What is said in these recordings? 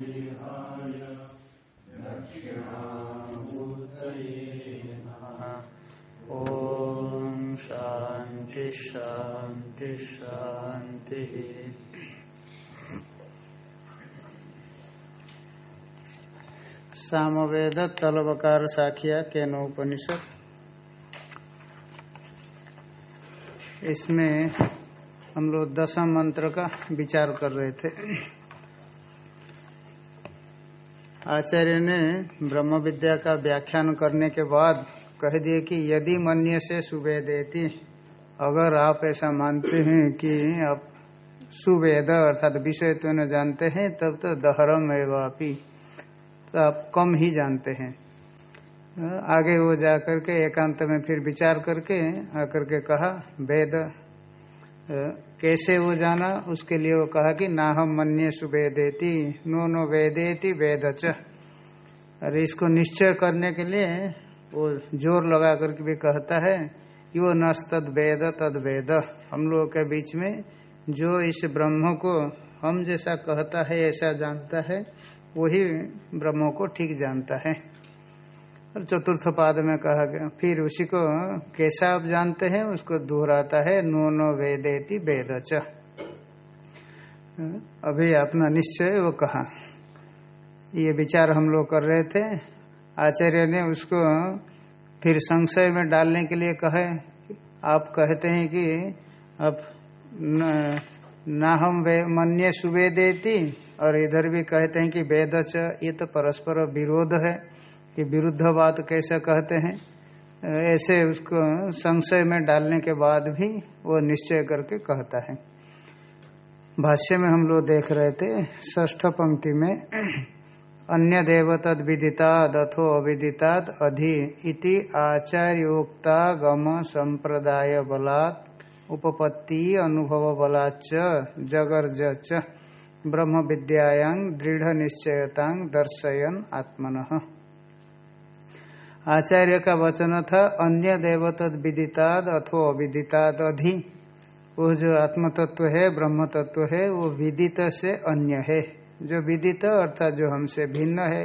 ॐ शान्ति शान्ति शान्तिः। सामवेद तलवकार साखिया के केनोपनिषद इसमें हम लोग दसम मंत्र का विचार कर रहे थे। आचार्य ने ब्रह्म विद्या का व्याख्यान करने के बाद कह दिए कि यदि मन्य से सुवेदेति, अगर आप ऐसा मानते हैं कि आप सुवेद अर्थात विषय तो न जानते हैं, तब तो दहरम एवापी तो आप कम ही जानते हैं। आगे वो जा करके एकांत में फिर विचार करके आकर के कहा, वेद कैसे वो जाना? उसके लिए वो कहा कि ना हम मन्य सुवेदेति, नो नो वेदेति वेद और इसको निश्चय करने के लिए वो ज़ोर लगा करके भी कहता है यो नस्तद वेद, तद वेद। हम लोगों के बीच में जो इस ब्रह्म को हम जैसा कहता है, ऐसा जानता है, वही ब्रह्म को ठीक जानता है। और चतुर्थ पाद में कहा गया, फिर उसी को कैसा आप जानते हैं? उसको दोहराता है, नो नो वेदेति वेद अभी अपना निश्चय वो कहा। ये विचार हम लोग कर रहे थे। आचार्य ने उसको फिर संशय में डालने के लिए कहे। आप कहते हैं कि अब ना हम वे मन्य सुवेदेती, और इधर भी कहते हैं कि वेद ये तो परस्पर विरोध है, कि विरुद्ध बात कैसे कहते हैं। ऐसे उसको संशय में डालने के बाद भी वो निश्चय करके कहता है। भाष्य में हम लोग देख रहे थे ष्ठ पंक्ति में अन्य देव तद विदिताद अथो अविदिताद अधि इति आचार्योक्ता गम संप्रदाय बलात् उपपत्ति अनुभव बलाच जगर्ज ब्रह्म विद्यायांग दृढ़ निश्चयतांग दर्शयन आत्मन। आचार्य का वचन था अन्य देव तद अथो अविदिताद अधि। वो जो आत्म तत्व है ब्रह्म तत्व है, वो विदित से अन्य है। जो विदित अर्थात जो हमसे भिन्न है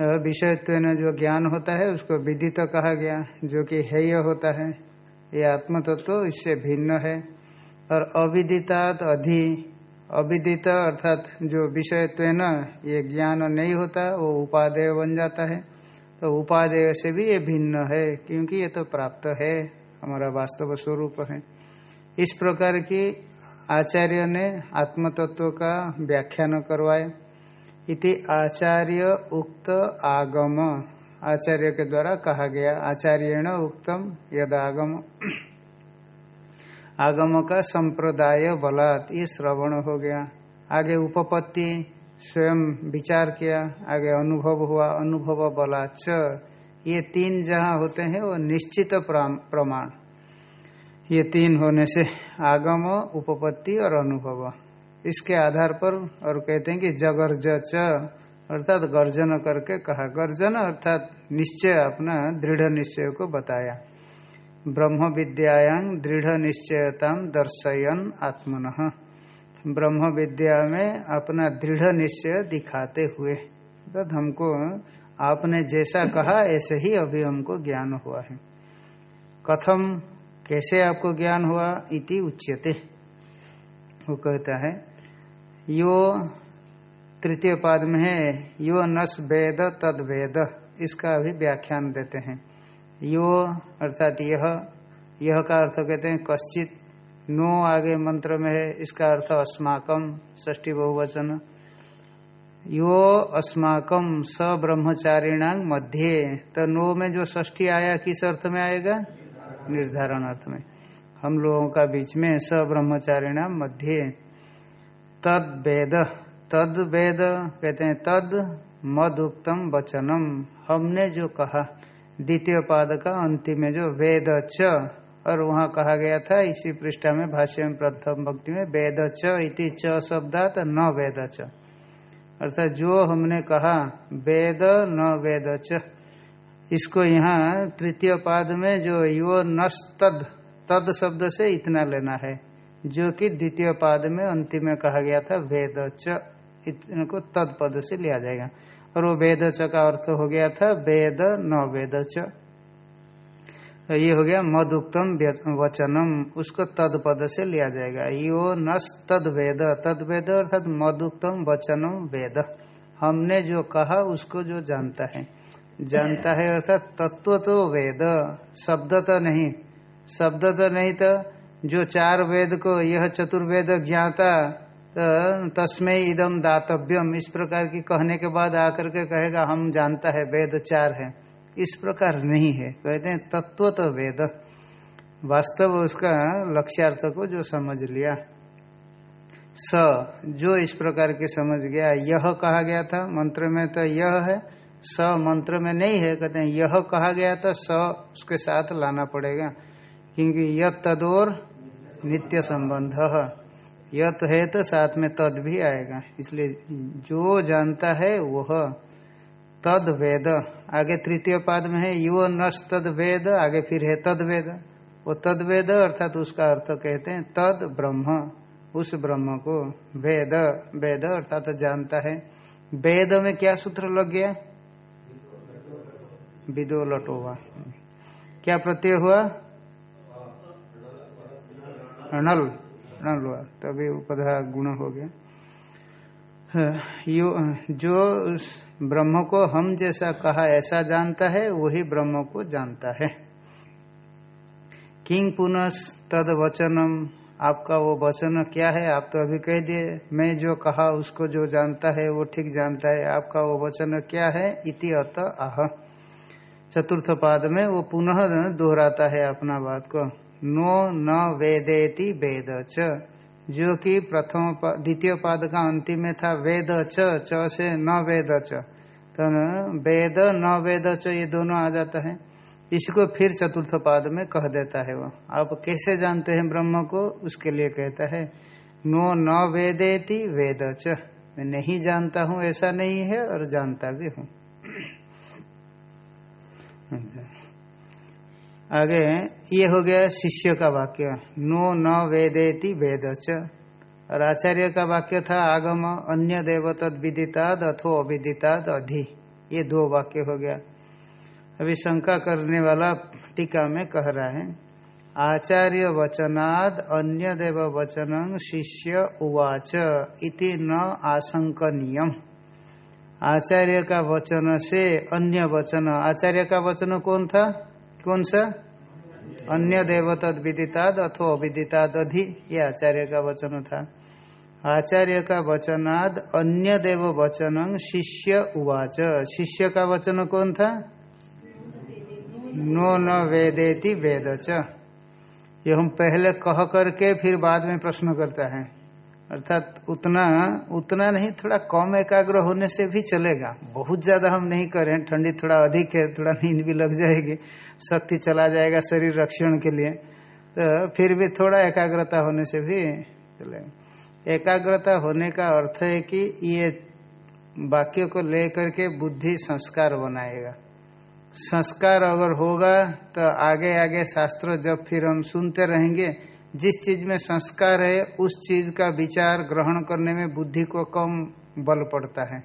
विषयत्व जो ज्ञान होता है, उसको विदित कहा गया, जो कि हेय होता है, ये आत्म तत्व तो इससे भिन्न है। और अविदितात अधि, अविदित अर्थात जो विषयत्व ये ज्ञान नहीं होता, वो उपादेय बन जाता है। तो उपादेय से भी ये भिन्न है, क्योंकि ये तो प्राप्त है, हमारा वास्तव स्वरूप है। इस प्रकार की आचार्य ने आत्म तत्व का व्याख्यान करवाए। इति आचार्य उक्त आगम। आचार्य के द्वारा कहा गया, आचार्यण उक्तम यद आगम आगम का संप्रदाय बलात् श्रवण हो गया। आगे उपपत्ति, स्वयं विचार किया, आगे अनुभव हुआ, अनुभव बलाच ये तीन जहाँ होते हैं, वो निश्चित प्रमाण। ये तीन होने से आगम, उपपत्ति और अनुभव। इसके आधार पर और कहते हैं कि जगर्ज अर्थात गर्जन करके कहा। गर्जन अर्थात निश्चय, अपना दृढ़ निश्चय को बताया। ब्रह्म विद्यायांग दृढ़ निश्चयता दर्शयन आत्मन। ब्रह्म विद्या में अपना दृढ़ निश्चय दिखाते हुए। अर्थात हमको, आपने जैसा कहा, ऐसे ही अभी हमको ज्ञान हुआ है। कथम कैसे आपको ज्ञान हुआ इति उच्यते। वो कहता है, यो तृतीय पाद में है, यो नस वेद तद वेद, इसका भी व्याख्यान देते हैं। यो अर्थात यह यह का अर्थ कहते हैं कश्चित, नो आगे मंत्र में है, इसका अर्थ अस्माकम ष्टी बहुवचन। यो अस्माकम स ब्रह्मचारिणांग मध्य तो नो में जो ष्ठी आया, किस अर्थ में आएगा? निर्धारण अर्थ में। हम लोगों का बीच में स ब्रह्मचारिणाम मध्य। तद वेद तद वेद, कहते हैं तद मद उत्तम वचनम हमने जो कहा, द्वितीय पाद का अंतिम में जो वेद च, और वहाँ कहा गया था, इसी पृष्ठा में भाष्य में प्रथम भक्ति में, वेद च इति च शब्दात न वेद च। अर्थात जो हमने कहा, वेद न वेद च इसको यहाँ तृतीय पाद में जो यो नस तद शब्द से इतना लेना है, जो कि द्वितीय पाद में अंतिम में कहा गया था, वेद च, इनको तद पद से लिया जाएगा। और वो वेद च का अर्थ हो गया था, वेद न वेद ये हो गया मदुक्तम वचनम, उसको तद पद से लिया जाएगा। यो नस तद वेद तद वेद अर्थात मदुक्तम वचनम वेद। हमने जो कहा, उसको जो जानता है। जानता है अर्थात तत्व तो वेद, शब्द तो नहीं। शब्द तो नहीं तो जो चार वेद को, यह चतुर्वेद ज्ञाता तो तस्मय इदम दातव्यम। इस प्रकार की कहने के बाद आकर के कहेगा, हम जानता है वेद चार है। इस प्रकार नहीं है। कहते हैं, तत्व तो वेद। वास्तव उसका लक्ष्यार्थ को जो समझ लिया। स, जो इस प्रकार के समझ गया, यह कहा गया था, मंत्र में तो यह है स मंत्र में नहीं है, कहते हैं, यह कहा गया तो स उसके साथ लाना पड़ेगा, क्योंकि यह तदोर नित्य संबंध, यत है तो साथ में तद भी आएगा, इसलिए जो जानता है वह तद वेद, आगे तृतीय पाद में है युव नस तद वेद, आगे फिर है तद वेद, वो तद वेद अर्थात उसका अर्थ कहते हैं, तद ब्रह्म, उस ब्रह्म को वेद वेद अर्थात जानता है, वेद में क्या सूत्र लग गया? विदो लटोवा क्या प्रत्यय हुआ? नल नल हुआ। तभी उपधा गुण हो गया। यो, जो ब्रह्म को हम जैसा कहा, ऐसा जानता है, वही ब्रह्म को जानता है। किंग पुनः तद वचनम आपका वो वचन क्या है? आप तो अभी कह दिए, मैं जो कहा, उसको जो जानता है, वो ठीक जानता है। आपका वो वचन क्या है? इति अत आह चतुर्थ पाद में वो पुनः दोहराता है अपना बात को। नो न वेदेति वेद च, जो कि प्रथम द्वितीय पाद का अंतिम में था, वेद च च से न वेद च। तो वेद, न वेद च, ये दोनों आ जाता है। इसको फिर चतुर्थ पाद में कह देता है वो। आप कैसे जानते हैं ब्रह्म को? उसके लिए कहता है, नो न वेदेति वेद च। मैं नहीं जानता हूँ, ऐसा नहीं है और जानता भी हूँ। आगे ये हो गया शिष्य का वाक्य। नो न वेदेति वेद और आचार्य का वाक्य था आगम अन्य देव तद विदिताद अथो अविदिताद अधि। ये दो वाक्य हो गया। अभी शंका करने वाला टीका में कह रहा है, आचार्य वचनाद अन्य देव वचन शिष्य उवाच इति न आशंकनीयम। आचार्य का वचन से अन्य वचन। आचार्य का वचन कौन था? कौन सा? अन्य देव तद विदिताद अथो अविदिताद अधि। ये आचार्य का वचन था। आचार्य का वचनाद अन्य देव वचन शिष्य उवाच। शिष्य का वचन कौन था? नो न वेदेति वेद च ये हम पहले कह करके फिर बाद में प्रश्न करता है। अर्थात उतना उतना नहीं, थोड़ा कम एकाग्र होने से भी चलेगा। बहुत ज़्यादा हम नहीं करें, ठंडी थोड़ा अधिक है, थोड़ा नींद भी लग जाएगी, शक्ति चला जाएगा शरीर रक्षण के लिए। तो फिर भी थोड़ा एकाग्रता होने से भी चलेगा। एकाग्रता होने का अर्थ है कि ये वाक्य को लेकर के बुद्धि संस्कार बनाएगा। संस्कार अगर होगा तो आगे आगे शास्त्र जब फिर हम सुनते रहेंगे जिस चीज़ में संस्कार है, उस चीज़ का विचार ग्रहण करने में बुद्धि को कम बल पड़ता है।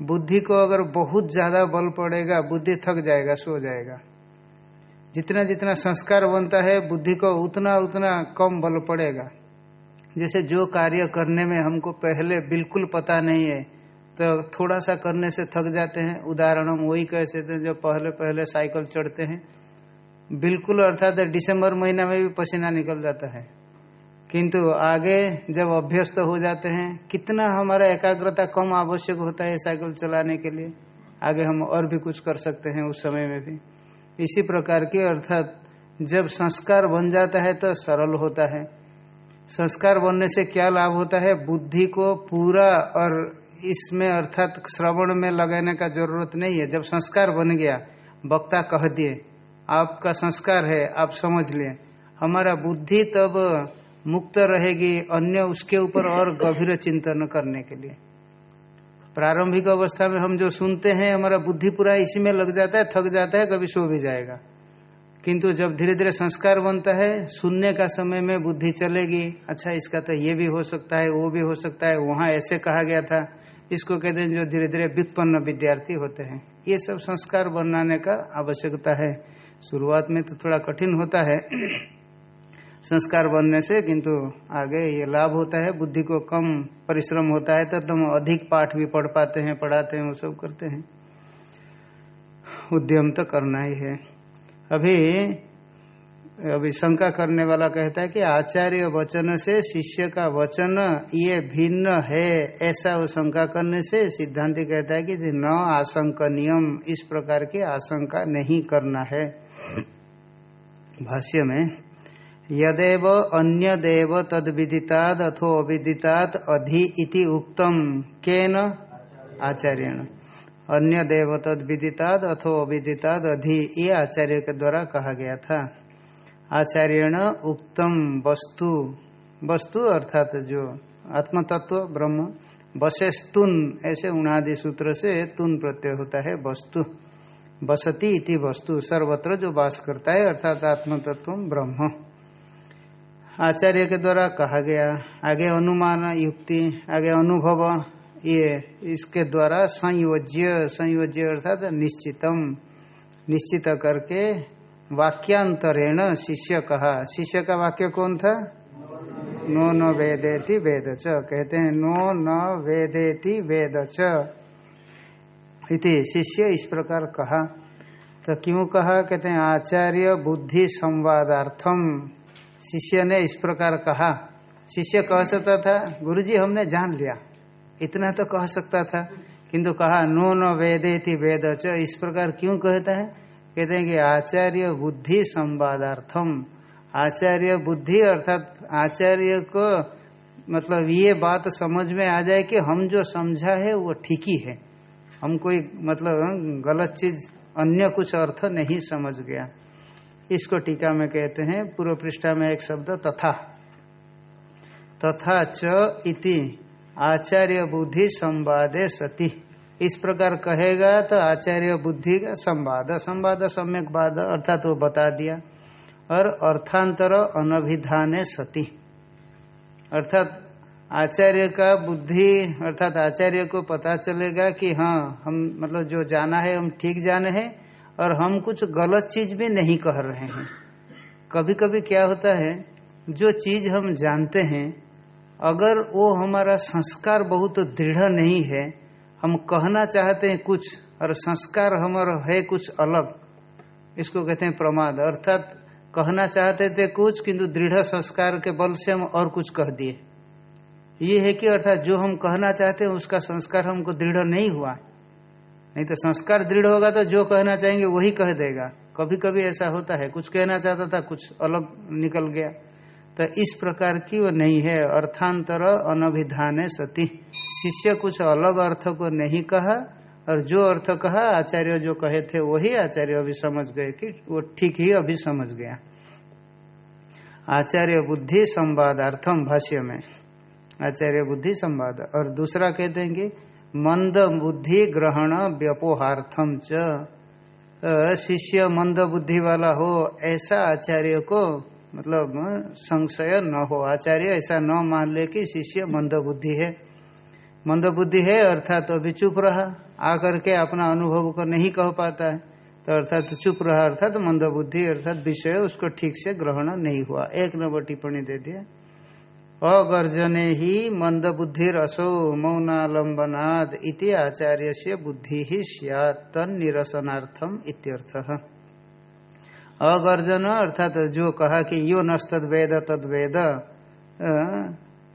बुद्धि को अगर बहुत ज़्यादा बल पड़ेगा, बुद्धि थक जाएगा, सो जाएगा। जितना जितना संस्कार बनता है, बुद्धि को उतना उतना कम बल पड़ेगा। जैसे जो कार्य करने में हमको पहले बिल्कुल पता नहीं है तो थोड़ा सा करने से थक जाते हैं। उदाहरण हम वही कह सकते हैं, जो पहले पहले साइकिल चढ़ते हैं बिल्कुल अर्थात दिसंबर महीना में भी पसीना निकल जाता है। किंतु आगे जब अभ्यस्त हो जाते हैं, कितना हमारा एकाग्रता कम आवश्यक होता है साइकिल चलाने के लिए, आगे हम और भी कुछ कर सकते हैं उस समय में भी। इसी प्रकार की अर्थात जब संस्कार बन जाता है तो सरल होता है। संस्कार बनने से क्या लाभ होता है? बुद्धि को पूरा और इसमें अर्थात श्रवण में लगाने का ज़रूरत नहीं है। जब संस्कार बन गया, वक्ता कह दिए आपका संस्कार है, आप समझ लिए हमारा बुद्धि तब मुक्त रहेगी अन्य उसके ऊपर और गंभीर चिंतन करने के लिए। प्रारंभिक अवस्था में हम जो सुनते हैं, हमारा बुद्धि पूरा इसी में लग जाता है, थक जाता है, कभी सो भी जाएगा। किंतु जब धीरे धीरे संस्कार बनता है, सुनने का समय में बुद्धि चलेगी। अच्छा इसका तो ये भी हो सकता है, वो भी हो सकता है, वहाँ ऐसे कहा गया था। इसको कहते हैं जो धीरे धीरे व्युत्पन्न विद्यार्थी होते हैं। ये सब संस्कार बनाने का आवश्यकता है। शुरुआत में तो थोड़ा कठिन होता है संस्कार बनने से, किंतु आगे ये लाभ होता है, बुद्धि को कम परिश्रम होता है तो तुम अधिक पाठ भी पढ़ पाते हैं, पढ़ाते हैं, वो सब करते हैं। उद्यम तो करना ही है। अभी अभी शंका करने वाला कहता है कि आचार्य वचन से शिष्य का वचन ये भिन्न है, ऐसा वो शंका करने से सिद्धांति कहता है कि न आशंकनियम, इस प्रकार की आशंका नहीं करना है। भाष्य में, यदेव अन्य देव तद विदिताद अथो अविदिताद अधि इति उक्तम केन? आचार्यण। अन्य देव तद विदिताद अथो अविदिताद अधि, ये आचार्य के द्वारा कहा गया था। आचार्यण उक्तम वस्तु वस्तु अर्थात जो आत्मतत्व, ब्रह्म बसेस्तुन ऐसे उनादि सूत्र से तुन प्रत्यय होता है वस्तु। बसती इति वस्तु। सर्वत्र जो वास करता है, अर्थात आत्म तत्व ब्रह्म। आचार्य के द्वारा कहा गया, आगे अनुमान, युक्ति, आगे अनुभव, ये इसके द्वारा संयोज्य संयोज्य अर्थात निश्चितम। निश्चित करके वाक्यांतरेण शिष्य कहा। शिष्य का वाक्य कौन था? नो न वेदेति वेद च कहते हैं, नो न वेदेति वेद च इति शिष्य इस प्रकार कहा। तो क्यों कहा? कहते हैं, आचार्य बुद्धि संवादार्थम। शिष्य ने इस प्रकार कहा। शिष्य कह सकता था, गुरुजी हमने जान लिया। इतना तो कह सकता था। किंतु कहा नो न वेदे थी वेद इस प्रकार क्यों कहता है? कहते हैं कि आचार्य बुद्धि संवादार्थम। आचार्य बुद्धि अर्थात आचार्य को मतलब ये बात समझ में आ जाए कि हम जो समझा है वो ठीक ही है। हम कोई मतलब गलत चीज़, अन्य कुछ अर्थ नहीं समझ गया। इसको टीका में कहते हैं, पूर्व पृष्ठा में एक शब्द तथा। तथा च इति, आचार्य बुद्धि संवादे सती। इस प्रकार कहेगा तो आचार्य बुद्धि का संवाद। संवाद सम्यक बाद, अर्थात वो बता दिया। और अर्थांतर अनभिधाने सती। अर्थात आचार्य का बुद्धि, अर्थात आचार्य को पता चलेगा कि हाँ हम मतलब जो जाना है, हम ठीक जाने हैं, और हम कुछ गलत चीज़ भी नहीं कह रहे हैं। कभी कभी क्या होता है, जो चीज़ हम जानते हैं, अगर वो हमारा संस्कार बहुत दृढ़ नहीं है, हम कहना चाहते हैं कुछ, और संस्कार हमारा है कुछ अलग, इसको कहते हैं प्रमाद। अर्थात कहना चाहते थे कुछ, किंतु दृढ़ संस्कार के बल से हम और कुछ कह दिए। ये है कि अर्थात जो हम कहना चाहते हैं, उसका संस्कार हमको दृढ़ नहीं हुआ नहीं तो संस्कार दृढ़ होगा तो जो कहना चाहेंगे वही कह देगा। कभी कभी ऐसा होता है। कुछ कहना चाहता था, कुछ अलग निकल गया। तो इस प्रकार की वो नहीं है। अर्थांतर अनभिधान सती। शिष्य कुछ अलग अर्थ को नहीं कहा और जो अर्थ कहा, आचार्य जो कहे थे वही आचार्य अभी समझ गए कि वो ठीक ही अभी समझ गया। आचार्य बुद्धि संवादार्थम भाष्य में। आचार्य बुद्धि संवाद। और दूसरा कहते हैं कि मंद बुद्धि ग्रहण व्यपोहार्थम च। शिष्य मंद बुद्धि वाला हो, ऐसा आचार्य को मतलब संशय न हो। आचार्य ऐसा न मान ले कि शिष्य मंद बुद्धि है। मंद बुद्धि है, अर्थात तो अभी चुप रहा। आकर के अपना अनुभव को नहीं कह पाता है। तो अर्थात तो चुप रहा, अर्थात तो मंद बुद्धि, अर्थात विषय उसको ठीक से ग्रहण नहीं हुआ। एक नंबर टिप्पणी दे दिया। अगर्जने ही मंद बुद्धि मौनालंबनाद इति आचार्य से बुद्धि ही निरसनार्थम इत्यर्थ। अगर्जन अर्थात जो कहा कि यो नस्तद वेद तद वेद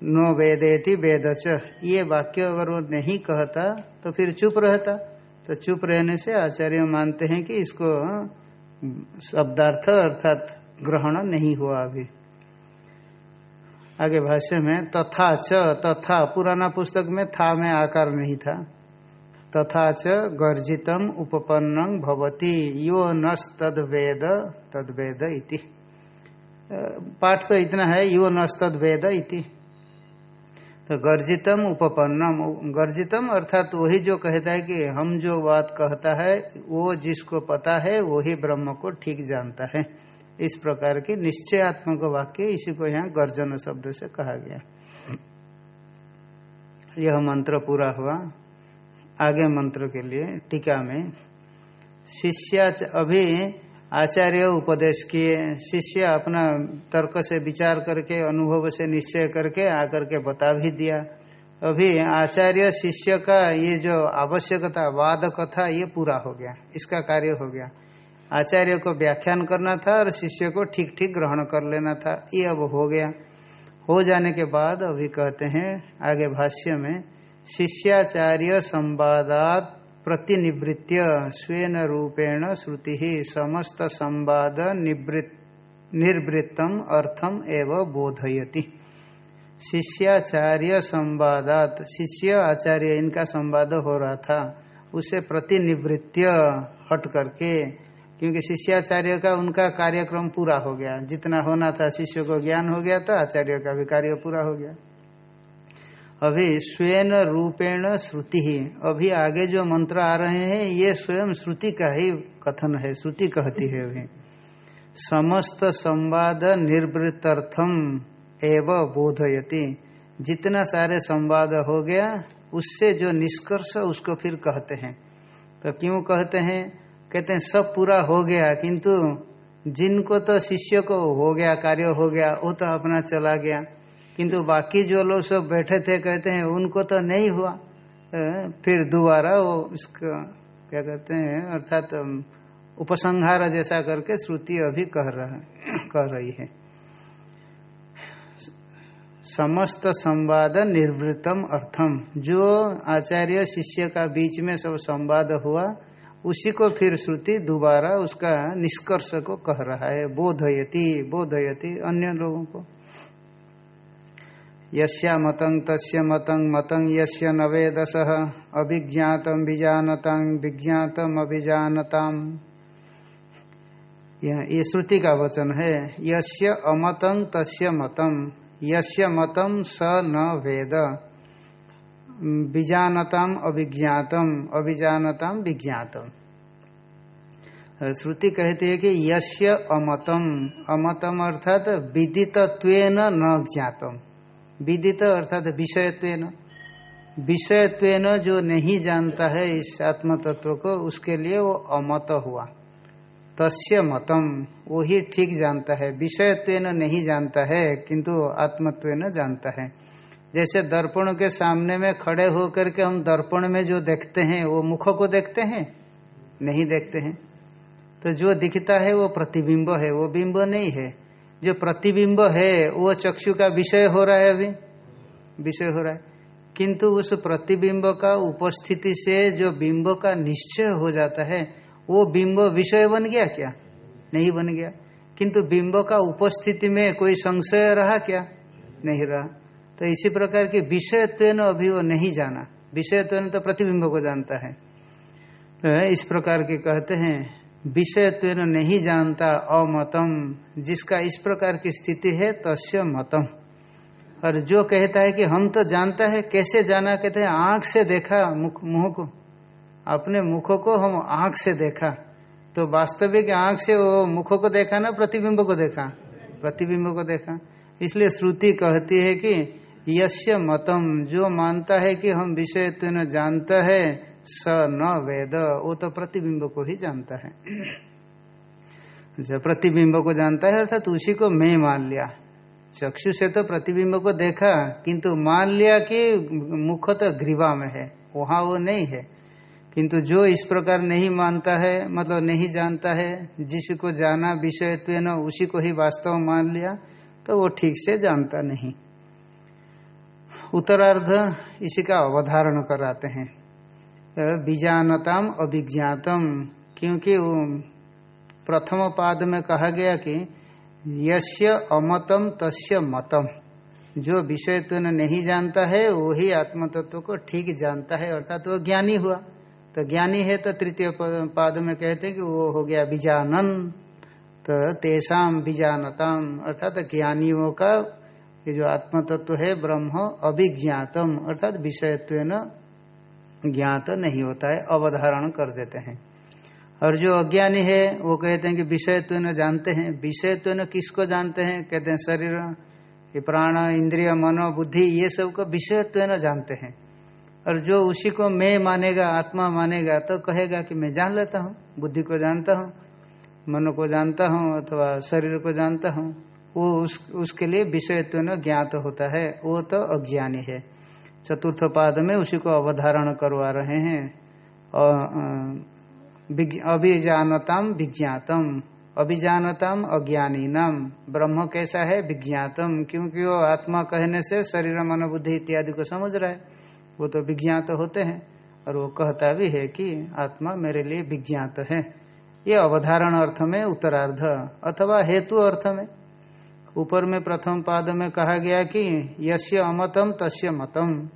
नो वेदेति वेद च, ये वाक्य अगर वो नहीं कहता तो फिर चुप रहता। तो चुप रहने से आचार्य मानते हैं कि इसको शब्दार्थ अर्थात ग्रहण नहीं हुआ अभी। आगे भाष्य में, तथा च, तथा, पुराना पुस्तक में था में आकार नहीं था। तथा च, गर्जितम उपपन्न भवती, यो नस तद वेद तद वेद इति पाठ तो इतना है, यो नस तद वेद इति। तो गर्जितम, उपपन्नम गर्जितम अर्थात वही जो कहता है कि हम जो बात कहता है, वो जिसको पता है, वही ब्रह्म को ठीक जानता है। इस प्रकार की निश्चयात्मक वाक्य इसी को यहाँ गर्जन शब्द से कहा गया। यह मंत्र पूरा हुआ। आगे मंत्र के लिए टीका में शिष्या अभी आचार्य उपदेश किए। शिष्य अपना तर्क से विचार करके, अनुभव से निश्चय करके आकर के बता भी दिया। अभी आचार्य शिष्य का ये जो आवश्यकता, वाद कथा, ये पूरा हो गया। इसका कार्य हो गया। आचार्य को व्याख्यान करना था और शिष्य को ठीक ठीक ग्रहण कर लेना था। ये अब हो गया। हो जाने के बाद अभी कहते हैं, आगे भाष्य में, शिष्याचार्य संवादात प्रतिनिवृत्य, स्वेन रूपेण श्रुति समस्त संवाद निर्वृत्तम अर्थम एवं बोधयति। शिष्याचार्य संवादात, शिष्य आचार्य इनका संवाद हो रहा था, उसे प्रतिनिवृत्य हट करके क्योंकि शिष्याचार्य का उनका कार्यक्रम पूरा हो गया। जितना होना था, शिष्य को ज्ञान हो गया था, आचार्य का भी कार्य पूरा हो गया। अभी स्वयं रूपेण श्रुति ही। अभी आगे जो मंत्र आ रहे हैं, ये स्वयं श्रुति का ही कथन है, श्रुति कहती है अभी। समस्त संवाद निर्वृतर्थम एव बोधयति। जितना सारे संवाद हो गया, उससे जो निष्कर्ष, उसको फिर कहते हैं। तो क्यों कहते हैं? कहते हैं, सब पूरा हो गया, किंतु जिनको तो शिष्य को हो गया, कार्य हो गया, वो तो अपना चला गया। किंतु बाकी जो लोग सब बैठे थे, कहते हैं, उनको तो नहीं हुआ। फिर दोबारा वो इसका, क्या कहते हैं, अर्थात तो उपसंहार जैसा करके श्रुति अभी कह रहा कह रही है। समस्त संवाद निर्वृतम अर्थम। जो आचार्य शिष्य का बीच में सब संवाद हुआ उसी को फिर श्रुति दोबारा उसका निष्कर्ष को कह रहा है, बोधयति बोधयति अन्य लोगों को। यस्या मतंग तस्य मतंग मतंग यस्य नवेदस अभिज्ञातम विजानता विज्ञातम अभिजानताम। ये श्रुति का वचन है, यस्य अमतं तस्य मतम यस्य मतम स न वेद। बीजानताम अभिज्ञातम, अभिजानताम विज्ञातम। श्रुति कहती है कि यश्य अमतम अमतम अर्थात विदितत्व न ज्ञातम। विदित अर्थात विषयत्व विषयत्व जो नहीं जानता है इस आत्म तत्व को, उसके लिए वो अमत हुआ। तस्य मतम, वो ही ठीक जानता है। विषयत्व नहीं जानता है, किंतु आत्मत्व जानता है। जैसे दर्पण के सामने में खड़े होकर के हम दर्पण में जो देखते हैं, वो मुख को देखते हैं? नहीं देखते हैं। तो जो दिखता है, वो प्रतिबिंब है, वो बिंब नहीं है। जो प्रतिबिंब है, वो चक्षु का विषय हो रहा है अभी। विषय हो रहा है। किंतु उस प्रतिबिंब का उपस्थिति से जो बिंब का निश्चय हो जाता है, वो बिंब विषय बन गया क्या? नहीं बन गया। किंतु बिंब का उपस्थिति में कोई संशय रहा क्या? नहीं रहा। तो इसी प्रकार की विषयत्व अभी वो नहीं जाना। विषयत्व तो प्रतिबिंब को जानता है। तो इस प्रकार के कहते हैं विषयत्व नहीं जानता अमतम। जिसका इस प्रकार की स्थिति है, तस्य मतम। और जो कहता है कि हम तो जानता है, कैसे जाना? कहते हैं, आँख से देखा मुख, मुँह को। अपने मुखों को हम आँख से देखा। तो वास्तविक आँख से वो मुखों को देखा ना, प्रतिबिंब को देखा। प्रतिबिंब को देखा। इसलिए श्रुति कहती है कि यश्य मतम। जो मानता है कि हम विषय न जानता है, स न वेद। वो तो प्रतिबिंब को ही जानता है। जब प्रतिबिंब को जानता है, अर्थात उसी को मैं मान लिया। चक्षु से तो प्रतिबिंब को देखा, किंतु मान लिया कि मुख तो ग्रीवा में है, वहाँ वो नहीं है। किंतु जो इस प्रकार नहीं मानता है मतलब नहीं जानता है, जिसको जाना विषय विषयत्व उसी को ही वास्तव मान लिया तो वो ठीक से जानता नहीं। उत्तरार्ध इसी का अवधारण कराते हैं। बीजानताम अभिज्ञातम, क्योंकि प्रथम पाद में कहा गया कि यश्य अमतम तस्य मतम। जो विषय तो नहीं जानता है वही आत्म तत्व को ठीक जानता है, अर्थात वो ज्ञानी हुआ। तो ज्ञानी है तो तृतीय पाद में कहते हैं कि वो हो गया बीजानन। तो तेसाम बीजानताम, अर्थात ज्ञानियों का ये जो आत्म तत्व है, ब्रह्म अभिज्ञातम, अर्थात विषयत्व ज्ञात नहीं होता है, अवधारण कर देते हैं। और जो अज्ञानी है, वो कहते हैं कि विषयत्व जानते हैं। विषयत्व किसको जानते हैं? कहते हैं शरीर ये प्राण, इंद्रिय, मनो, बुद्धि, ये सबको विषयत्व जानते हैं। और जो उसी को मैं मानेगा, आत्मा मानेगा तो कहेगा कि मैं जान लेता हूँ, बुद्धि को जानता हूँ, मन को जानता हूँ, अथवा शरीर को जानता हूँ। वो उस, उसके लिए विषयत्व ज्ञात होता है। वो तो अज्ञानी है। चतुर्थ पाद में उसी को अवधारण करवा रहे हैं। अभिजानताम विज्ञातम अभिजानताम अज्ञानी नाम ब्रह्म कैसा है? विज्ञातम। क्योंकि वो आत्मा कहने से शरीर मनोबुद्धि इत्यादि को समझ रहा है। वो तो विज्ञात होते हैं। और वो कहता भी है कि आत्मा मेरे लिए विज्ञात है। ये अवधारण अर्थ में उत्तरार्ध अथवा हेतु अर्थ में। ऊपर में प्रथम पाद में कहा गया कि यश्य अमतम तस्य मतम।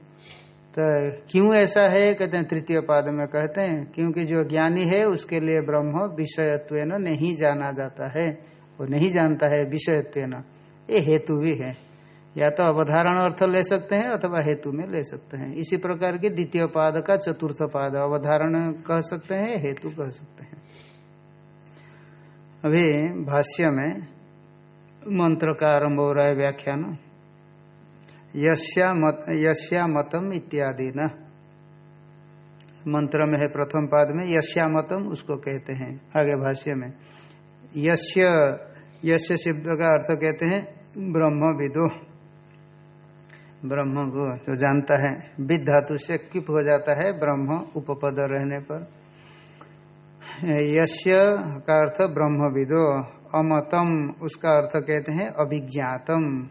तो क्यों ऐसा है? कहते हैं, तृतीय पाद में कहते हैं, क्योंकि जो ज्ञानी है, उसके लिए ब्रह्म विषयत्व नहीं जाना जाता है। वो नहीं जानता है विषयत्व ये हेतु भी है। या तो अवधारण अर्थ ले सकते हैं, अथवा हेतु में ले सकते हैं। इसी प्रकार के द्वितीय पाद का चतुर्थ पाद, अवधारण कह सकते हैं, हेतु कह सकते हैं। अभी भाष्य में मंत्र का आरंभ हो रहा है व्याख्यान। यश्या मत मतम इत्यादि न। मंत्र में है प्रथम पाद में यश्या मतम उसको कहते हैं, आगे भाष्य में। यश्य यश्य शब्द का अर्थ कहते हैं ब्रह्म विदो ब्रह्म को जो जानता है, विद धातु से किप हो जाता है, ब्रह्म उपपद रहने पर। यश्य का अर्थ ब्रह्म विदो अमतम, उसका अर्थ कहते हैं अभिज्ञातम।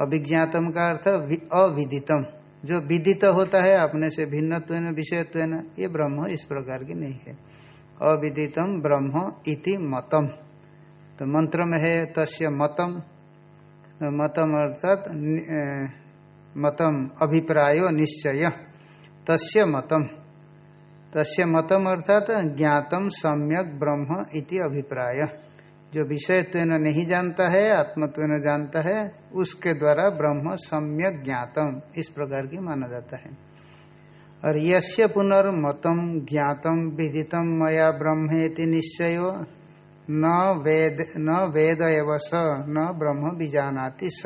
अभिज्ञातम का अर्थ अविदितम। जो विदित होता है, अपने से भिन्नत्व विषयत्व ये ब्रह्म इस प्रकार की नहीं है। अविदितम ब्रह्म इति मतम। तो मंत्र में है तस्य मतम। मतम अर्थात मतम, अभिप्रायो निश्चय। तस्य मतम। तस्य मतम अर्थात ज्ञातम, सम्यक ब्रह्म इति अभिप्राय। जो विषय विषयत्व नहीं जानता है आत्मत्व जानता है, उसके द्वारा ब्रह्म सम्यक ज्ञातम, इस प्रकार की माना जाता है। और यश्य पुनर्मतम ज्ञातम विदितम मया ब्रह्मेति निश्चय, न वेद न वेद एव स, न ब्रह्म बीजानाति स।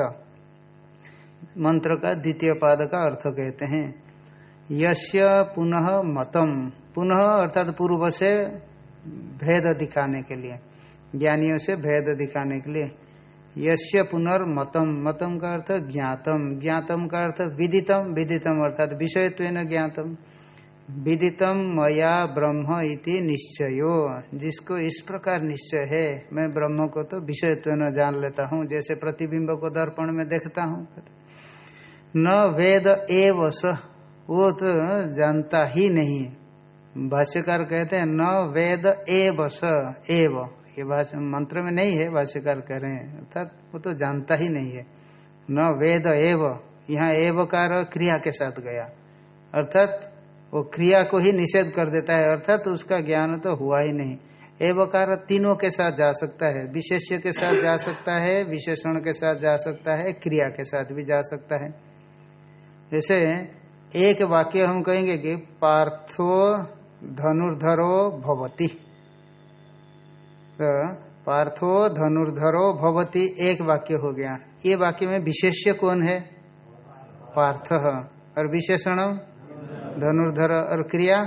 मंत्र का द्वितीय पाद का अर्थ कहते हैं। यश्य पुनः मतम, पुनः अर्थात पूर्व से भेद दिखाने के लिए। ज्ञानियों से भेद दिखाने के लिए। यश्य पुनर्मतम। मतम का अर्थ ज्ञातम। ज्ञातम का अर्थ विदितम। विदितम अर्थात विषयत्व ज्ञातम। विदितम मया ब्रह्म इति निश्चयो। जिसको इस प्रकार निश्चय है, मैं ब्रह्म को तो विषयत्व न जान लेता हूँ, जैसे प्रतिबिंब को दर्पण में देखता हूँ। न वेद एव स, वो तो जानता ही नहीं। भाष्यकार कहते हैं, न वेद एव स, एव। ये भाषा मंत्र में नहीं है, भाष्यकार कह रहे हैं। अर्थात वो तो जानता ही नहीं है। न वेद एव, यहाँ एवकार क्रिया के साथ गया। अर्थात वो क्रिया को ही निषेध कर देता है। अर्थात उसका ज्ञान तो हुआ ही नहीं। एवकार तीनों के साथ जा सकता है। विशेष्य के साथ जा सकता है, विशेषण के साथ जा सकता है, क्रिया के साथ भी जा सकता है। जैसे एक वाक्य हम कहेंगे कि पार्थो धनुर्धरो भवती। तो पार्थो धनुर्धरो भवती, एक वाक्य हो गया। ये वाक्य में विशेष्य कौन है? पार्थ। और विशेषण? धनुर्धर। और क्रिया?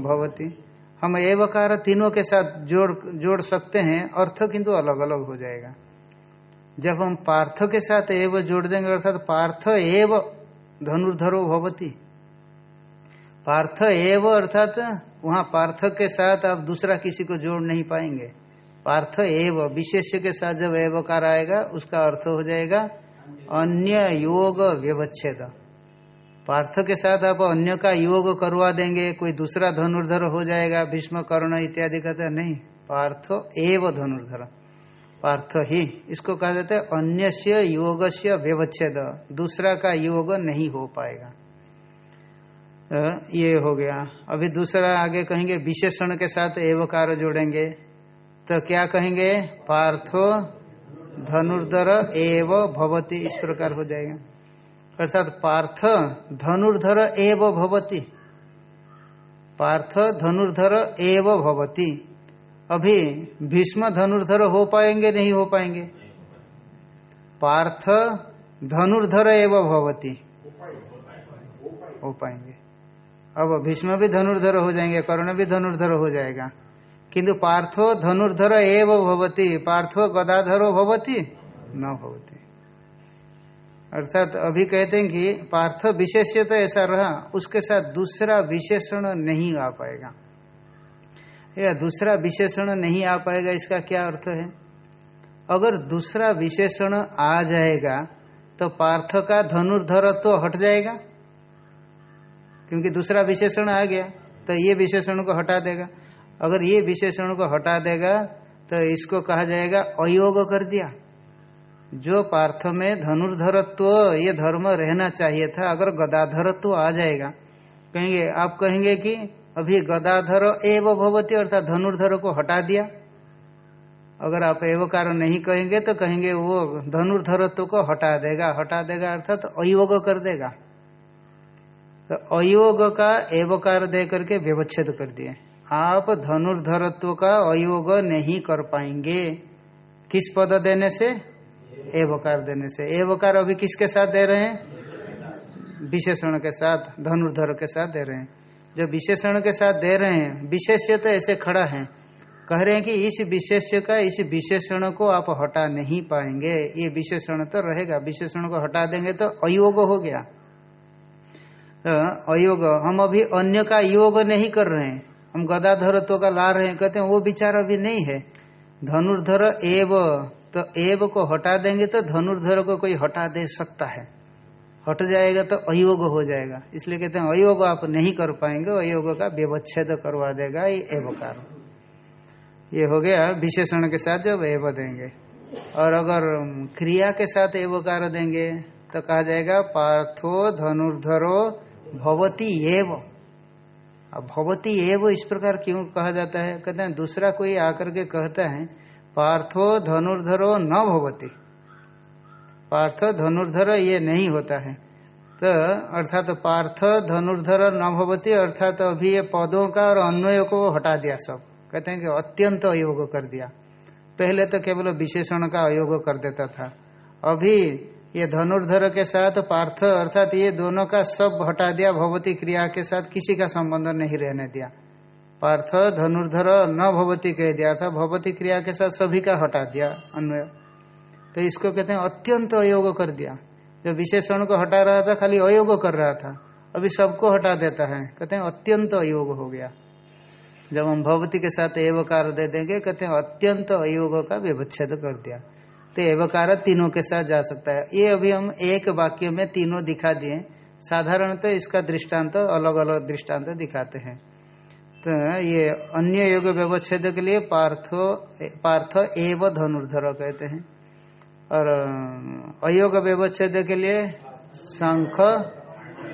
भवती। हम एवकार तीनों के साथ जोड़ जोड़ सकते हैं, अर्थ किंतु अलग अलग हो जाएगा। जब हम पार्थ के साथ एव जोड़ देंगे, अर्थात पार्थ एव धनुर्धरो भवती। पार्थ एव, अर्थात वहाँ पार्थ के साथ आप दूसरा किसी को जोड़ नहीं पाएँगे। पार्थ एव विशेष के साथ जब एवकार आएगा, उसका अर्थ हो जाएगा अन्य योग व्यवच्छेद। पार्थ के साथ आप अन्य का योग करवा देंगे, कोई दूसरा धनुर्धर हो जाएगा, भीष्म, कर्ण इत्यादि कहते नहीं। पार्थ एव धनुर्धर। पार्थ ही, इसको कहा जाता है अन्य से योग से व्यवच्छेद। दूसरा का योग नहीं हो पाएगा। ये हो गया। अभी दूसरा आगे कहेंगे, विशेषण के साथ एवकार जोड़ेंगे। तो क्या कहेंगे? पार्थो धनुर्धर एव भवती। इस प्रकार हो जाएगा। अर्थात पार्थ धनुर्धर एव भवती। पार्थ धनुर्धर एव भवती। अभी भीष्म धनुर्धर हो पाएँगे, नहीं हो पाएँगे? पार्थ धनुर्धर एव भवती। हो पाएँगे। अब भीष्म भी धनुर्धर हो जाएँगे, कर्ण भी धनुर्धर हो जाएगा। किंतु पार्थो धनुर्धर एव भवती, पार्थो गदाधरो भवती, न भवती। अर्थात अभी कहते हैं कि पार्थ विशेष्य तो ऐसा रहा, उसके साथ दूसरा विशेषण नहीं आ पाएगा। या दूसरा विशेषण नहीं आ पाएगा, इसका क्या अर्थ है? अगर दूसरा विशेषण आ जाएगा तो पार्थ का धनुर्धर तो हट जाएगा। क्योंकि दूसरा विशेषण आ गया तो ये विशेषण को हटा देगा। अगर ये विशेषण को हटा देगा तो इसको कहा जाएगा अयोग कर दिया। जो पार्थ में धनुर्धरत्व, ये धर्म रहना चाहिए था, अगर गदाधरत्व आ जाएगा, कहेंगे, आप कहेंगे कि अभी गदाधर एव भवती, अर्थात धनुर्धर को हटा दिया। अगर आप एवकार नहीं कहेंगे तो कहेंगे वो धनुर्धरत्व को हटा देगा। हटा देगा अर्थात तो अयोग कर देगा। तो अयोग का एवकार दे करके व्यवच्छेद कर दिए। आप धनुर्धरत्व का अयोग नहीं कर पाएँगे। किस पद देने से? एवकार देने से। एवकार अभी किसके साथ दे रहे हैं? विशेषण के साथ, धनुर्धर के साथ दे रहे हैं। जो विशेषण के साथ दे रहे हैं, विशेष्य तो ऐसे खड़ा है। कह रहे हैं कि इस विशेष्य का, इस विशेषण को आप हटा नहीं पाएँगे। ये विशेषण तो रहेगा। विशेषण को हटा देंगे तो अयोग हो गया। तो अयोग, हम अभी अन्य का योग नहीं कर रहे हैं। हम गदाधरत्व का ला रहे हैं, कहते हैं, वो विचार अभी नहीं है। धनुर्धर एव तो एव को हटा देंगे तो धनुर्धर को कोई हटा दे सकता है। हट जाएगा तो अयोग हो जाएगा। इसलिए कहते हैं अयोग आप नहीं कर पाएँगे अयोग का व्यवच्छेद करवा देगा ये एवकार ये हो गया विशेषण के साथ जब एव देंगे। और अगर क्रिया के साथ एवकार देंगे तो कहा जाएगा, पार्थो धनुर्धरो भवती एव। अब भवती एव इस प्रकार क्यों कहा जाता है? कहते हैं, दूसरा कोई आकर के कहता है, पार्थो धनुर्धरो न भवती। पार्थ धनुर्धर ये नहीं होता है। तो अर्थात तो पार्थ धनुर्धर न भवती, अर्थात तो अभी ये पदों का और अन्वय को हटा दिया सब। कहते हैं कि अत्यंत अयोग कर दिया। पहले तो केवल विशेषण का अयोग कर देता था। अभी ये धनुर्धर के साथ पार्थ अर्थात ये दोनों का सब हटा दिया भगवती क्रिया के साथ किसी का संबंध नहीं रहने दिया। पार्थ धनुर्धर न भगवती कह दिया, अर्थात भगवती क्रिया के साथ सभी का हटा दिया, अन्वय। तो इसको कहते हैं अत्यंत अयोग कर दिया। जो विशेषण को हटा रहा था, खाली अयोग कर रहा था, अभी सबको हटा देता है। कहते हैं अत्यंत अयोग हो गया। जब हम भगवती के साथ एवकार दे देंगे, कहते हैं अत्यंत अयोग का व्यवच्छेद कर दिया। तो एवकार तीनों के साथ जा सकता है। ये अभी हम एक वाक्य में तीनों दिखा दिए साधारणतः इसका दृष्टांत तो अलग अलग दृष्टांत तो दिखाते हैं। तो ये अन्य योग व्यवच्छेद के लिए पार्थो, पार्थ एव धनुर्धर कहते हैं। और, अयोग व्यवच्छेद के लिए शंख,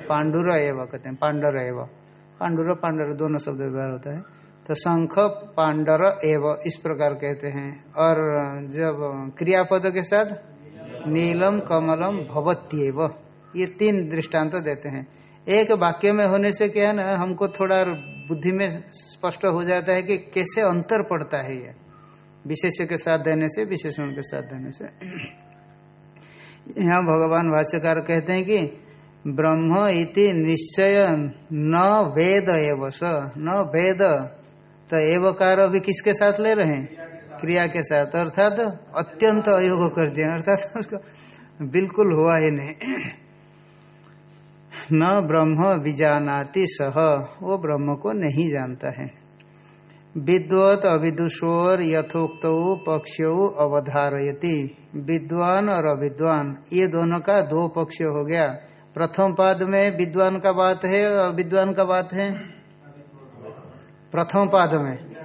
पांडुर एव कहते हैं, पांडर एव। पांडुर, पांडर दोनों शब्द व्यवहार होता है। तो शंख पांडर एव, इस प्रकार कहते हैं। और जब क्रियापद के साथ नीलम, कमलम, भवत्येव, ये तीन दृष्टांत देते हैं। एक वाक्य में होने से क्या है ना, हमको थोड़ा बुद्धि में स्पष्ट हो जाता है कि कैसे अंतर पड़ता है ये। विशेष के साथ देने से, विशेषण के साथ देने से। यहाँ भगवान भाष्यकार कहते हैं कि ब्रह्म इति निश्चय न वेद एव स, न वेद तो एवकार अभी किसके साथ ले रहे हैं? क्रिया के साथ। अर्थात अत्यंत अयोग कर दिया। अर्थात उसको बिल्कुल हुआ ही नहीं। न ब्रह्म विजानाति सह। वो ब्रह्म को नहीं जानता है। विद्वत अविदुषोर यथोक्त पक्ष अवधारयति। विद्वान और अविद्वान। ये दोनों का दो पक्ष हो गया। प्रथम पाद में विद्वान का बात है अविद्वान का बात है। प्रथम पाद में।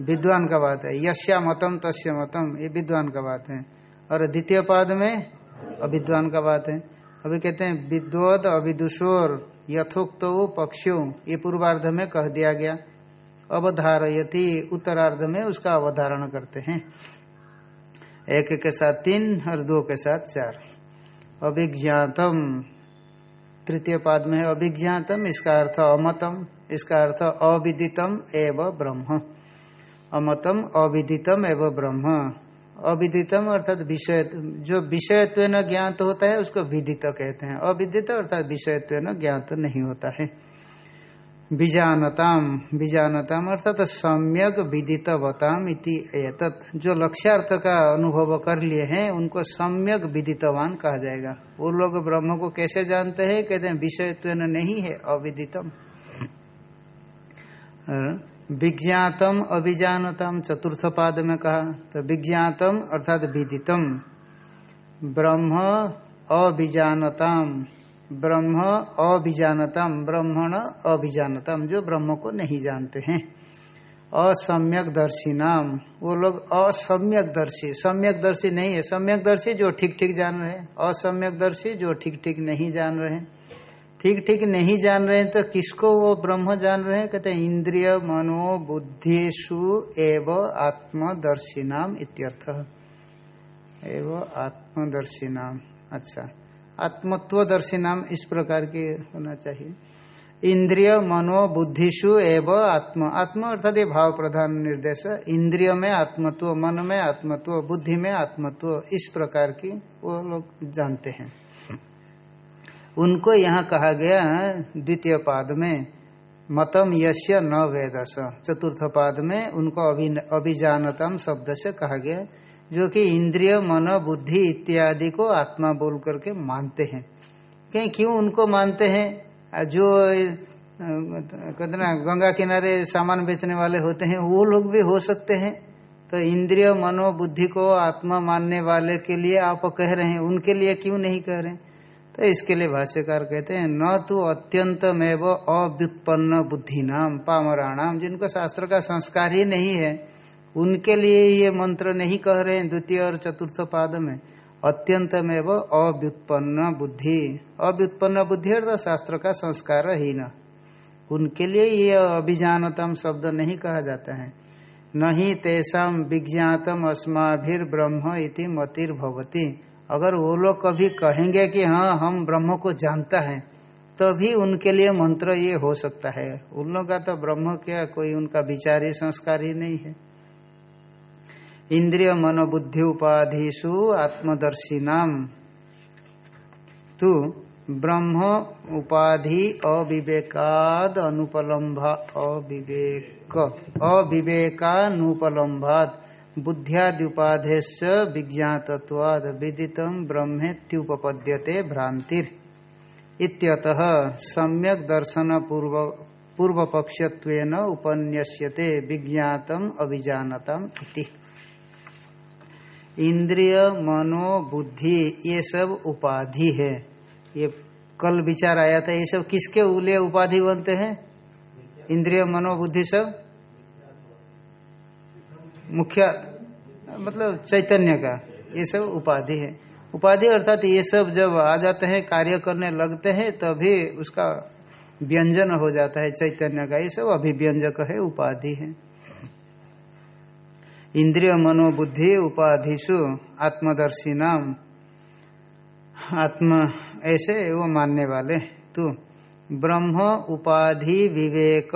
विद्वान का बात है। यश्या मतम, तस्य मतम, ये विद्वान का बात है। और द्वितीय पाद में अविद्वान का बात है। अभी कहते हैं, विद्वद अविदुषोर यथोक्त पक्षियों, ये पूर्वार्ध में कह दिया गया। अवधारयति, उत्तरार्ध में उसका अवधारण करते हैं। एक के साथ तीन और दो के साथ चार। अभिज्ञातम। तृतीय पाद में अभिज्ञातम, इसका अर्थ अमतम। इसका अर्थ अविदितम एव ब्रह्म। अमतम अविदितम एव ब्रह्म। अविदितम अर्थात विषय जो विषयत्व न ज्ञात होता है, उसको विदित कहते हैं। अविदित अर्थात विषयत्व न ज्ञात नहीं होता है। बीजानताम बीजानताम अर्थात सम्यक विदितवताम इति एतत्। जो लक्ष्यार्थ का अनुभव कर लिए हैं, उनको सम्यक विदितवान कहा जाएगा। वो लोग ब्रह्म को कैसे जानते हैं? कहते हैं विषयत्व नहीं है, अविदितम। विज्ञातम अभिजानतम, चतुर्थ पाद में कहा तो विज्ञातम अर्थात विदितम। ब्रह्म अभिजानताम, ब्रह्म अभिजानतम, ब्रह्मण अभिजानतम, जो ब्रह्म को नहीं जानते हैं। असम्यक दर्शी नाम, वो लोग असम्यक दर्शी सम्यक दर्शी नहीं है। सम्यक दर्शी जो ठीक ठीक जान रहे हैं असम्यक दर्शी जो ठीक ठीक नहीं जान रहे हैं। ठीक ठीक नहीं जान रहे हैं तो किसको वो ब्रह्म जान रहे हैं? कहते हैं, इंद्रिय मनो बुद्धिशु एव आत्मदर्शी नाम इत्यर्थ। एव आत्मदर्शी नाम अच्छा आत्मत्वदर्शी नाम इस प्रकार के होना चाहिए। इंद्रिय मनो बुद्धिशु एव आत्म। आत्म अर्थात ये भाव प्रधान निर्देश। इंद्रिय में आत्मत्व, मन में आत्मत्व, बुद्धि में आत्मत्व, इस प्रकार की वो लोग जानते हैं। उनको यहाँ कहा गया द्वितीय पाद में मतम यश्य न वेदस। चतुर्थ पाद में उनको अभिजानतम शब्द से कहा गया जो कि इंद्रिय, मन, बुद्धि इत्यादि को आत्मा बोल करके मानते हैं। कहीं क्यों उनको मानते हैं? जो कहते ना, गंगा किनारे सामान बेचने वाले होते हैं, वो लोग भी हो सकते हैं। तो इंद्रिय, मनो, बुद्धि को आत्मा मानने वाले के लिए आप कह रहे हैं, उनके लिए क्यों नहीं कह रहे हैं? तो इसके लिए भाष्यकार कहते हैं, न तो अत्यंतमेव अव्युत्पन्न बुद्धि नाम पामराणाम, जिनको शास्त्र का संस्कार ही नहीं है, उनके लिए ये मंत्र नहीं कह रहे हैं, द्वितीय और चतुर्थ पाद में, अत्यंतमेव अव्युत्पन्न बुद्धि। अव्युत्पन्न बुद्धि अर्थात शास्त्र का संस्कार ही न। उनके लिए ये अभिजानतम शब्द नहीं कहा जाता है। न ही तेषा विज्ञातम अस्माभिर ब्रह्म इति मतिर्भवती। अगर वो लोग कभी कहेंगे कि हाँ हम ब्रह्म को जानता है तभी तो उनके लिए मंत्र ये हो सकता है। उन लोग का तो ब्रह्म क्या, कोई उनका विचार ही संस्कार ही नहीं है। इंद्रिय मनोबुद्धि उपाधिशु आत्मदर्शी नाम तू ब्रह्म उपाधि अविवेकाद अनुपलम्भा अविवेक। अविवेकानुपलम्भात। बुद्ध्याद्युपाधेश विज्ञातत्वाद विदितम ब्रह्मेत्युपपद्यते भ्रांतिर इत्यतः सम्यक दर्शन पूर्व पूर्व पक्षत्वेन उपन्यस्यते विज्ञातम अभिजानतम इति। इंद्रिय मनो, बुद्धि, ये सब उपाधि है। ये कल विचार आया था, ये सब किसके लिए उपाधि बनते हैं? इंद्रिय मनो, बुद्धि सब? मुख्य मतलब चैतन्य का, ये सब उपाधि है। उपाधि अर्थात ये सब जब आ जाते हैं, कार्य करने लगते हैं, तभी उसका व्यंजन हो जाता है चैतन्य का। ये सब अभिव्यंजक है, उपाधि है। इंद्रिय मनोबुद्धि उपाधिशु आत्मदर्शी नाम। आत्म, ऐसे वो मानने वाले। तू ब्रह्म उपाधि विवेक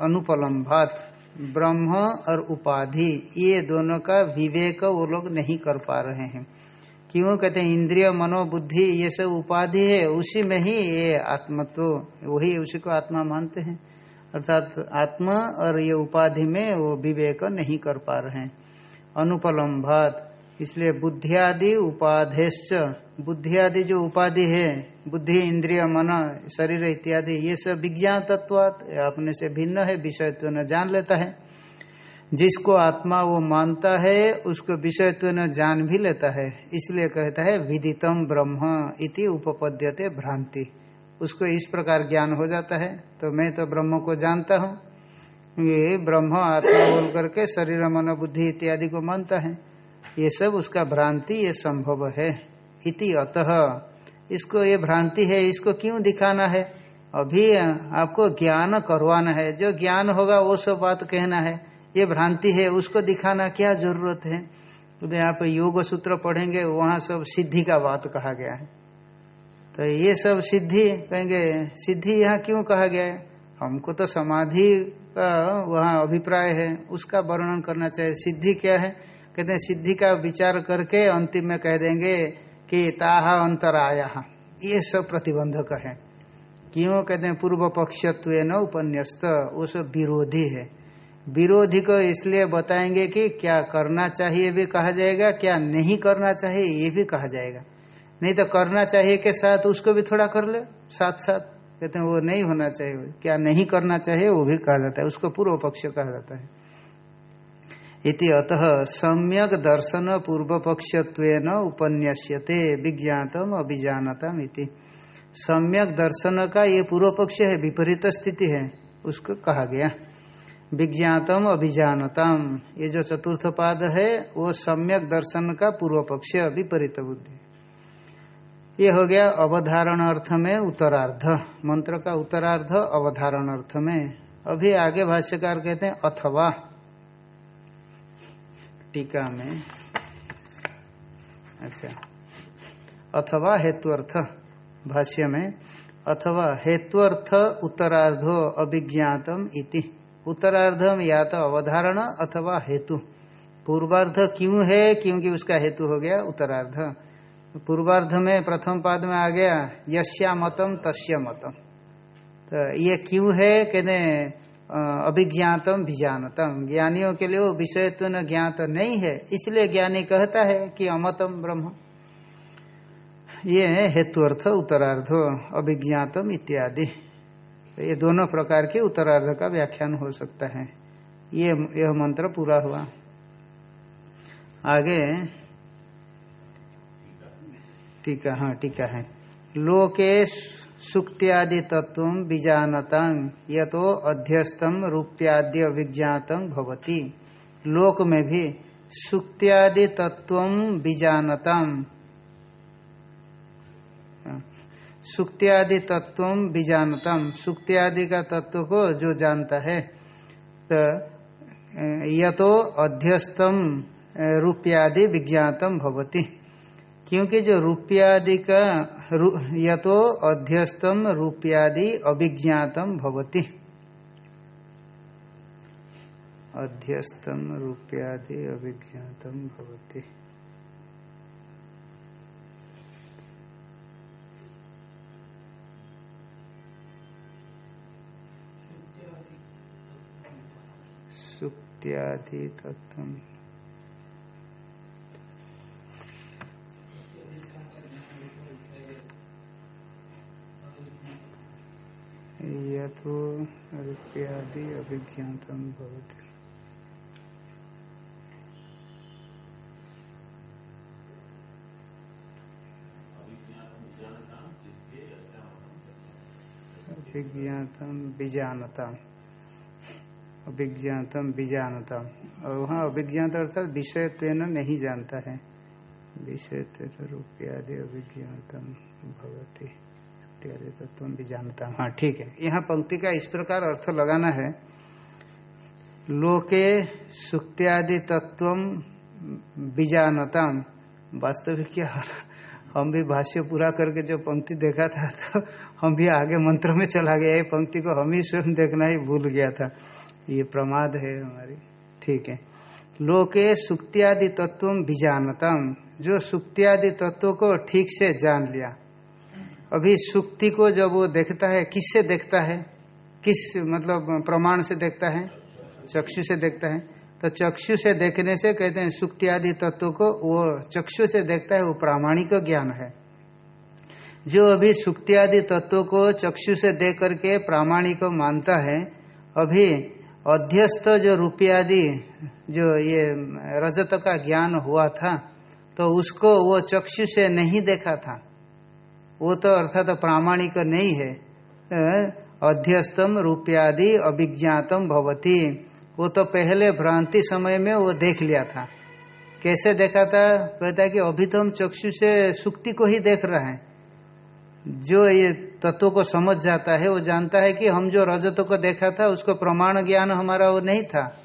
अनुपलम्भात। ब्रह्म और उपाधि, ये दोनों का विवेक वो लोग नहीं कर पा रहे हैं। क्यों कहते हैं, इंद्रिय, मनोबुद्धि, ये सब उपाधि है, उसी में ही ये आत्मत्व वही उसी को आत्मा मानते हैं। अर्थात आत्मा और ये उपाधि में वो विवेक नहीं कर पा रहे हैं। अनुपलम्भात इसलिए बुद्धियादि उपाधेश्च। बुद्धियादि जो उपाधि है, बुद्धि, इंद्रिय, मन, शरीर इत्यादि, ये सब विज्ञान तत्वात अपने से भिन्न है, विषयत्व न जान लेता है। जिसको आत्मा वो मानता है, उसको विषयत्व न जान भी लेता है। इसलिए कहता है, विदितम ब्रह्म इति उपपद्यते भ्रांति। उसको इस प्रकार ज्ञान हो जाता है। तो मैं तो ब्रह्म को जानता हूँ। ये ब्रह्म आत्मा बोल करके शरीर, मन, बुद्धि इत्यादि को मानता है। ये सब उसका भ्रांति, ये संभव है। इति अतः। इसको ये भ्रांति है, इसको क्यों दिखाना है? अभी आपको ज्ञान करवाना है। जो ज्ञान होगा, वो सब बात कहना है। ये भ्रांति है, उसको दिखाना क्या ज़रूरत है? तो आप योग सूत्र पढ़ेंगे, वहाँ सब सिद्धि का बात कहा गया है। तो ये सब सिद्धि, कहेंगे, सिद्धि यहाँ क्यों कहा गया है? हमको तो समाधि का वहाँ अभिप्राय है, उसका वर्णन करना चाहिए। सिद्धि क्या है? कहते हैं, सिद्धि का विचार करके अंतिम में कह देंगे कि ताहा अंतराया। ये सब प्रतिबंधक है। क्यों? कहते हैं, पूर्व पक्षत्व न उपन्यस्त वो सब विरोधी है। विरोधी को इसलिए बताएँगे कि क्या करना चाहिए भी कहा जाएगा, क्या नहीं करना चाहिए ये भी कहा जाएगा। नहीं तो करना चाहिए के साथ उसको भी थोड़ा कर ले साथ साथ कहते हैं, वो नहीं होना चाहिए। क्या नहीं करना चाहिए वो भी कहा जाता है, उसको पूर्व पक्ष कहा जाता है। इति अतः सम्यक दर्शन पूर्व पक्षत्व उपन्यास्यते विज्ञातम अभिजानतम इति। सम्यक दर्शन का ये पूर्व पक्ष है, विपरीत स्थिति है, उसको कहा गया। विज्ञातम अभिजानतम, ये जो चतुर्थ पाद है, वो सम्यक दर्शन का पूर्व पक्ष विपरीत बुद्धि। ये हो गया अवधारण अर्थ में उत्तरार्ध। मंत्र का उत्तरार्ध अवधारण अर्थ में। अभी आगे भाष्यकार कहते हैं, अथवा। टीका में। अच्छा। अथवा हेतुअर्थ, भाष्य में, अथवा हेत्वर्थ उत्तरार्धो अभिज्ञातम इति। उत्तरार्धम या तो अवधारण अथवा हेतु। पूर्वार्ध क्यों है? क्योंकि उसका हेतु हो गया उत्तरार्ध। पूर्वार्ध में प्रथम पाद में आ गया यश्या मतम तस्य मतम। तो ये क्यों है? कहते अभिज्ञातम भिजानतम। ज्ञानियों के लिए वो विषयत्व ज्ञात नहीं है, इसलिए ज्ञानी कहता है कि अमतम ब्रह्म। ये है हेतुअर्थ उत्तरार्ध अभिज्ञातम इत्यादि। तो ये दोनों प्रकार के उत्तरार्ध का व्याख्यान हो सकता है। ये, यह मंत्र पूरा हुआ। आगे। टीका हाँ टीका है। लोके सुक्त्यादि तत्व बीजानता यतो अध्यस्तम रूप्याद्य विज्ञातं भवती। लोक में भी सुक्त्यादि तत्व बीजानताम सुक्त्यादि तत्व बीजानतम सुक्त्यादि का तत्व को जो जानता है तो यतो अध्यस्तम रूप्यादि विज्ञातम भवती। क्योंकि जो रूप्यादि का यतो अध्यस्तम रूप्यादि अभिज्ञातम भवती। अध्यस्तम रूप्यादि अभिज्ञातम भवती। इत्यादि तत्व यथो रूप्यादि अभिज्ञातम भवति। अभिज्ञातम बीजानता अभिज्ञातम बीजानतम और वहाँ अभिज्ञात अर्थात विषयत्व नहीं जानता है। विषयत्व रूपयादि अभिज्ञातम भगवती इत्यादि तत्व बीजानता हाँ। ठीक है। यहाँ पंक्ति का इस प्रकार अर्थ लगाना है। लोके सुक्त्यादि तत्व बीजानतम वास्तविक क्या हम भी भाष्य पूरा करके जो पंक्ति देखा था तो हम भी आगे मंत्र में चला गया। ये पंक्ति को हम ही स्वयं देखना ही भूल गया था। ये प्रमाद है हमारी। ठीक है। लोके सुक्त्यादि तत्व बीजानतम जो सुक्त्यादि तत्व को ठीक से जान लिया। अभी सुक्ति को जब वो देखता है, किससे देखता है? किस मतलब प्रमाण से देखता है? चक्षु से देखता है। तो चक्षु से देखने से कहते हैं, सुक्ति आदि तत्व को वो चक्षु से देखता है, वो प्रामाणिक ज्ञान है। जो अभी सुक्ति आदि तत्व को चक्षु से देख करके प्रामाणिक मानता है, अभी अध्यस्त जो रुपयादि जो ये रजत का ज्ञान हुआ था तो उसको वो चक्षु से नहीं देखा था। वो तो अर्थात प्रामाणिक नहीं है। अध्यस्तम रूपयादि अभिज्ञातम भवती। वो तो पहले भ्रांति समय में वो देख लिया था। कैसे देखा था? कहता कि अभी तो हम चक्षु से सुक्ति को ही देख रहे हैं। जो ये तत्व को समझ जाता है, वो जानता है कि हम जो रजत को देखा था, उसको प्रमाण ज्ञान हमारा वो नहीं था।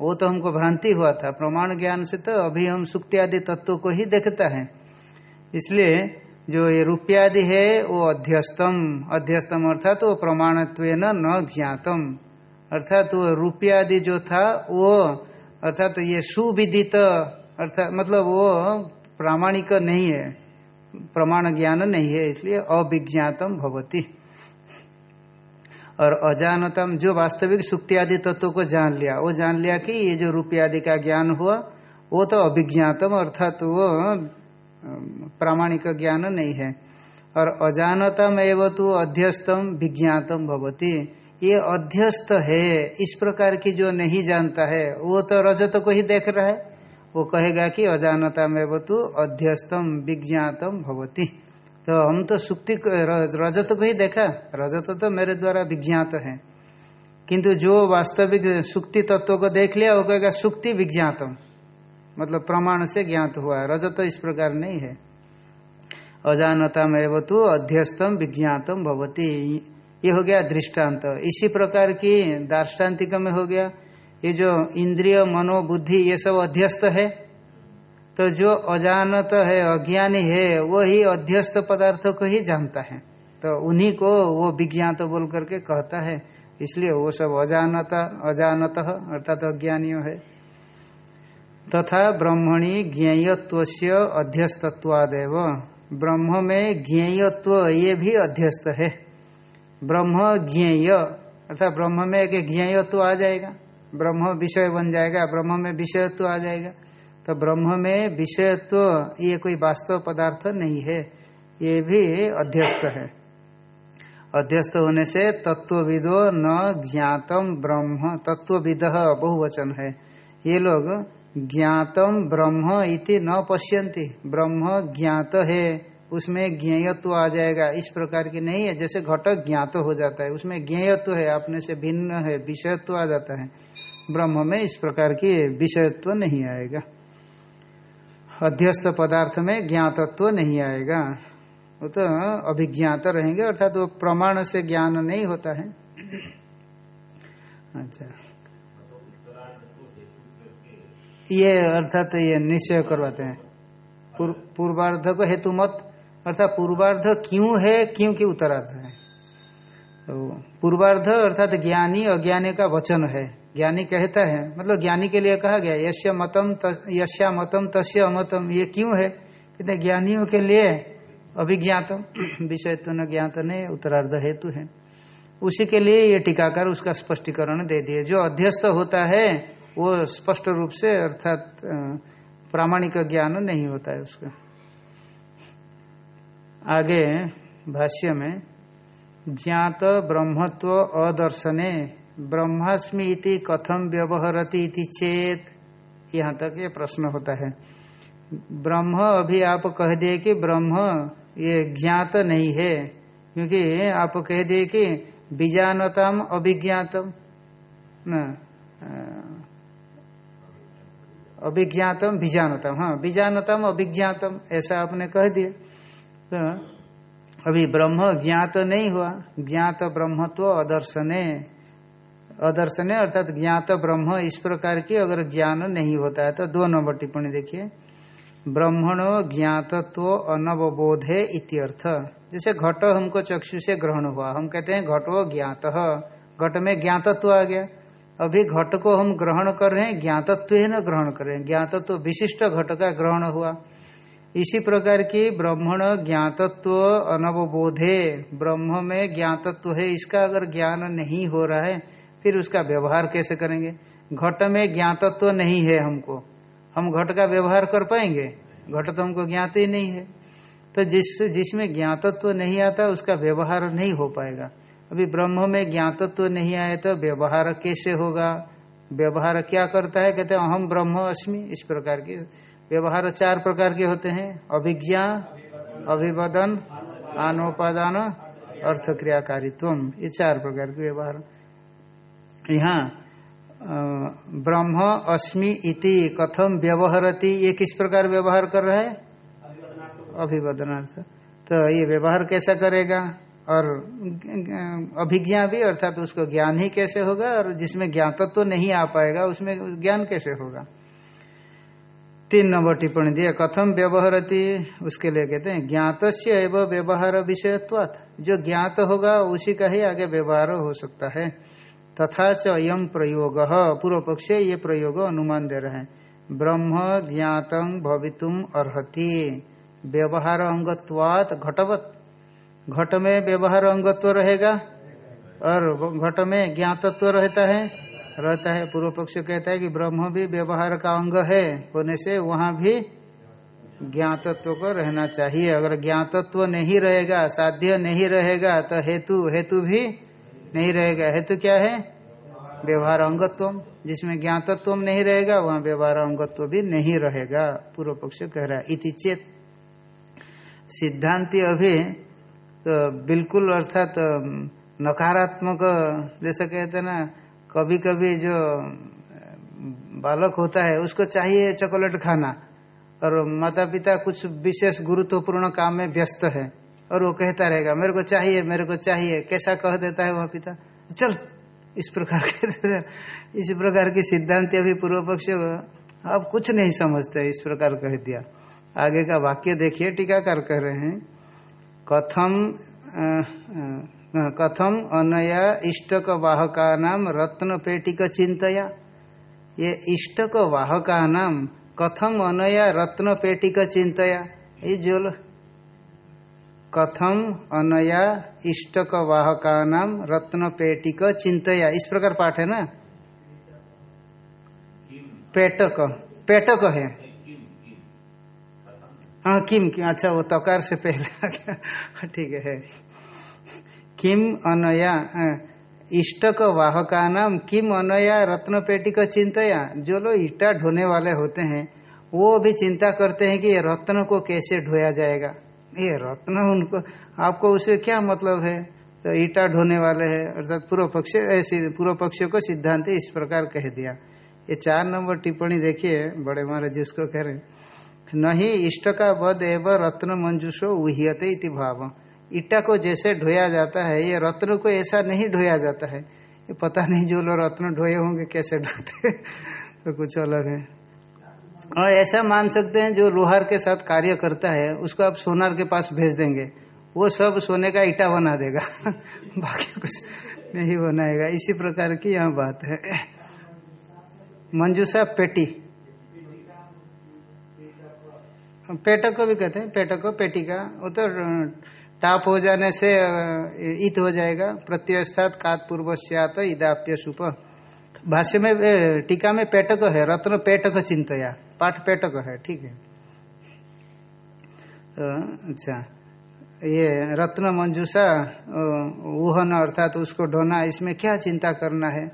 वो तो हमको भ्रांति हुआ था। प्रमाण ज्ञान से तो अभी हम सुक्ति आदि तत्व को ही देखता है। इसलिए जो ये रूप्यादि है, वो अध्यस्तम। अध्यस्तम अर्थात वो प्रमाणत्व न ज्ञातम। अर्थात वो रूप्यादि जो था, वो अर्थात ये सुविदित, अर्थात मतलब वो प्रामाणिक नहीं है। प्रमाण ज्ञान नहीं है, इसलिए अभिज्ञातम भवती। और अजानतम, जो वास्तविक सुक्ति आदि तत्व को जान लिया, वो जान लिया कि ये जो रूपयादि का ज्ञान हुआ, वो तो अभिज्ञातम अर्थात वो प्रामाणिक ज्ञान नहीं है। और अजानतम एवं तो अध्यस्तम विज्ञातम भवती। ये अध्यस्त है, इस प्रकार की जो नहीं जानता है, वो तो रजत को ही देख रहा है। वो कहेगा कि अजानता में तो अध्यस्तम विज्ञातम भवती। तो हम तो सुक्ति रजत को ही देखा। रजत तो मेरे द्वारा विज्ञात है। किंतु जो वास्तविक सुक्ति तत्व को देख लिया, वो कहेगा सुक्ति विज्ञातम। मतलब प्रमाण से ज्ञात हुआ है। रजत तो इस प्रकार नहीं है। अजानता में वो तो अध्यस्तम विज्ञातम भवती। ये हो गया दृष्टांत। इसी प्रकार की दार्ष्टान्तिक में हो गया। ये जो इंद्रिय मनोबुद्धि ये सब अध्यस्त है। तो जो अजानत है, अज्ञानी है, वो ही अध्यस्त पदार्थ को ही जानता है। तो उन्हीं को वो विज्ञात बोल करके कहता है। इसलिए वो सब अजानता, अजानत, अर्थात अज्ञानी है। तथा ब्रह्मणि ज्ञेयत्व से अध्यस्तत्वादेव। ब्रह्म में ज्ञेयत्व ये भी अध्यस्त है। ब्रह्म ज्ञेय, अर्थात ब्रह्म में एक ज्ञेयत्व आ जाएगा। ब्रह्म विषय बन जाएगा, ब्रह्म में विषयत्व आ जाएगा। तो ब्रह्म में विषयत्व ये कोई वास्तव पदार्थ नहीं है, ये भी अध्यस्त है। अध्यस्त होने से तत्वविदो न ज्ञातम ब्रह्म, तत्वविद बहुवचन है। ये लोग ज्ञातम ब्रह्म इति न पश्यन्ति। ब्रह्म ज्ञात है, उसमें ज्ञेयत्व आ जाएगा। इस प्रकार की नहीं है, जैसे घटक ज्ञात हो जाता है, उसमें ज्ञेयत्व है, अपने से भिन्न है, विषयत्व आ जाता है। ब्रह्म में इस प्रकार की विषयत्व नहीं आएगा। अध्यस्त पदार्थ में ज्ञातत्व नहीं आएगा। वो तो अभिज्ञात रहेंगे, अर्थात वो प्रमाण से ज्ञान नहीं होता है। अच्छा। ये अर्थात ये निश्चय करवाते हैं। पूर्वार्ध को हेतु मत, अर्थात पूर्वार्ध क्यों है क्योंकि उत्तरार्ध है? तो पूर्वार्ध अर्थात ज्ञानी, अज्ञानी का वचन है। ज्ञानी कहता है मतलब ज्ञानी के लिए कहा गया, यश्य मतम यश्या मतम तस्य अमतम ये क्यों है? कहते ज्ञानियों के लिए अभिज्ञातम, विषय तो न ज्ञात नहीं उत्तरार्ध हेतु है। उसी के लिए ये टीकाकार उसका स्पष्टीकरण दे दिए। जो अध्यस्त होता है वो स्पष्ट रूप से अर्थात प्रामाणिक ज्ञान नहीं होता है उसका। आगे भाष्य में, ज्ञात ब्रह्मत्व अदर्शने, ब्रह्मास्मि इति कथम व्यवहरती इति चेत, यहाँ तक ये प्रश्न होता है। ब्रह्म अभी आप कह दिए कि ब्रह्म ये ज्ञात नहीं है, क्योंकि आप कह दिए कि बीजानतम अभिज्ञातम, न। अभिज्ञातम बीजानतम हाँ बीजानतम, अभिज्ञातम, ऐसा आपने कह दिया। तो अभी ब्रह्म ज्ञात नहीं हुआ, ज्ञात ब्रह्मत्व अदर्शने, अदर्शन अर्थात ज्ञात ब्रह्म इस प्रकार की अगर ज्ञान नहीं होता है तो दो नंबर टिप्पणी देखिए। ब्रह्मणो ज्ञातत्व अनवबोधे इत्यर्थ। जैसे घट हमको चक्षु से ग्रहण हुआ, हम कहते हैं घटो ज्ञात, घट में ज्ञातत्व आ गया। अभी घट को हम ग्रहण कर रहे हैं, ज्ञातत्व ही न ग्रहण कर। रहे हैं ज्ञातत्व विशिष्ट घट का ग्रहण हुआ। इसी प्रकार की ब्रह्मण ज्ञातत्व अनवबोधे। ब्रह्म में ज्ञातत्व है, इसका अगर ज्ञान नहीं हो रहा है, फिर उसका व्यवहार कैसे करेंगे? घट में ज्ञातत्व नहीं है हमको। हम घट का व्यवहार कर पाएँगे? घट तो हमको ज्ञात ही नहीं है। तो जिस, जिसमें ज्ञातत्व नहीं आता, उसका व्यवहार नहीं हो पाएगा। अभी ब्रह्म में ज्ञातत्व तो नहीं आए तो व्यवहार कैसे होगा? व्यवहार क्या करता है? कहते हैं अहम ब्रह्म अस्मि। इस प्रकार के व्यवहार चार प्रकार के होते हैं। अभिज्ञा अभिवदन आनोपादान अर्थ अर्थक्रियाकारित्व ये चार प्रकार के व्यवहार। यहाँ ब्रह्म अस्मि इति कथम व्यवहारती। ये किस प्रकार व्यवहार कर रहा है? अभिवदनार्थ तो ये व्यवहार कैसा करेगा? और अभिज्ञा भी अर्थात तो उसको ज्ञान ही कैसे होगा और जिसमें ज्ञातत्व तो नहीं आ पाएगा, उसमें ज्ञान कैसे होगा? तीन नंबर टिप्पणी दिया, कथम व्यवहारती, उसके लिए कहते हैं ज्ञात एवं व्यवहार विषयत्वात्। जो ज्ञात होगा, उसी का ही आगे व्यवहार हो सकता है। तथा च अयम प्रयोग। पूर्व पक्ष ये प्रयोग अनुमान दे रहे हैं। ब्रह्म ज्ञातम भवितुम अर्ति व्यवहार अंगत्वात घटवत। घट में व्यवहार अंगत्व रहेगा और घट में ज्ञातत्व रहता है। रहता है। पूर्व पक्ष कहता है कि ब्रह्म भी व्यवहार का अंग है। होने से वहाँ भी ज्ञातत्व को रहना चाहिए। अगर ज्ञातत्व नहीं रहेगा साध्य नहीं रहेगा तो हेतु हेतु भी नहीं रहेगा। हेतु क्या है? व्यवहार अंगत्व जिसमें ज्ञातत्व नहीं रहेगा, वहाँ व्यवहार अंगत्व भी नहीं रहेगा। पूर्व पक्ष कह रहा है। इति चेत सिद्धांति अभी तो बिल्कुल अर्थात तो नकारात्मक, जैसे कहते ना कभी कभी जो बालक होता है, उसको चाहिए चॉकलेट खाना। और माता पिता कुछ विशेष गुरुत्वपूर्ण काम में व्यस्त है, और वो कहता रहेगा, मेरे को चाहिए, मेरे को चाहिए। कैसा कह देता है वह पिता? चल। इस प्रकार के इस प्रकार की सिद्धांत अभी पूर्व पक्ष अब कुछ नहीं समझते, इस प्रकार कह दिया। आगे का वाक्य देखिए, टीकाकार कह रहे हैं। कथम कथम अनया इष्टक वाहका नाम रत्न पेटिक चिंतया ये इष्टक वाहका नाम कथम अनया रत्न पेटिक चिंतया ये जो कथम अनया इष्टक वाहका नाम रत्न पेटिक चिंतया इस प्रकार पाठ है ना? पेटक पेटक है। हाँ किम अच्छा वो तकार से पहले आ गया। ठीक है। किम अनया इष्टक वाहका नाम किम अनया रत्न पेटी का चिंतया, जो लोग ईटा ढोने वाले होते हैं, वो भी चिंता करते हैं कि ये रत्न को कैसे ढोया जाएगा। ये रत्न उनको, आपको उसे क्या मतलब है? तो ईटा ढोने वाले हैं, अर्थात पूर्व पक्ष ऐसे पूर्व पक्ष को सिद्धांत इस प्रकार कह दिया। ये चार नंबर टिप्पणी देखिए, बड़े महाराज जिसको कह रहे नहीं इष्ट का वध एवं रत्न मंजूषो उहियते इति भाव। ईटा को जैसे ढोया जाता है, ये रत्न को ऐसा नहीं ढोया जाता है। ये पता नहीं जो लोग रत्न ढोए होंगे कैसे ढोते तो कुछ अलग है। और ऐसा मान सकते हैं जो लोहार के साथ कार्य करता है, उसको आप सोनार के पास भेज देंगे। वो सब सोने का ईटा बना देगा। बाकी कुछ नहीं बनाएगा। इसी प्रकार की यहाँ बात है। मंजूसा पेटी। पेटक को भी कहते हैं, पेटक पेटी का वो तो टाप हो जाने से इत हो जाएगा। प्रत्यवस्थात कात पूर्वश्यात इदाप्य सुप। भाष्य में टीका में पेटक है, रत्न पेटक चिंतया। पाठ पेटक है, ठीक है। तो अच्छा। ये रत्न मंजूषा उहन अर्थात तो उसको ढोना, इसमें क्या चिंता करना है?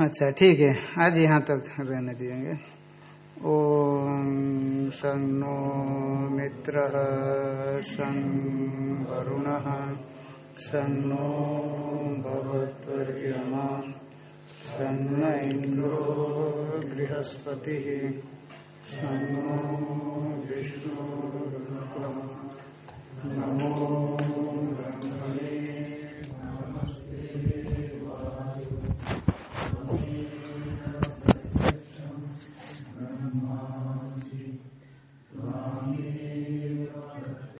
अच्छा ठीक है। आज यहाँ तक रहने दिएँगे ॐ सं नो मित्रः सं वरुणः। सं नो भवद्वर्यमा बृहस्पति न विष्णु नमो।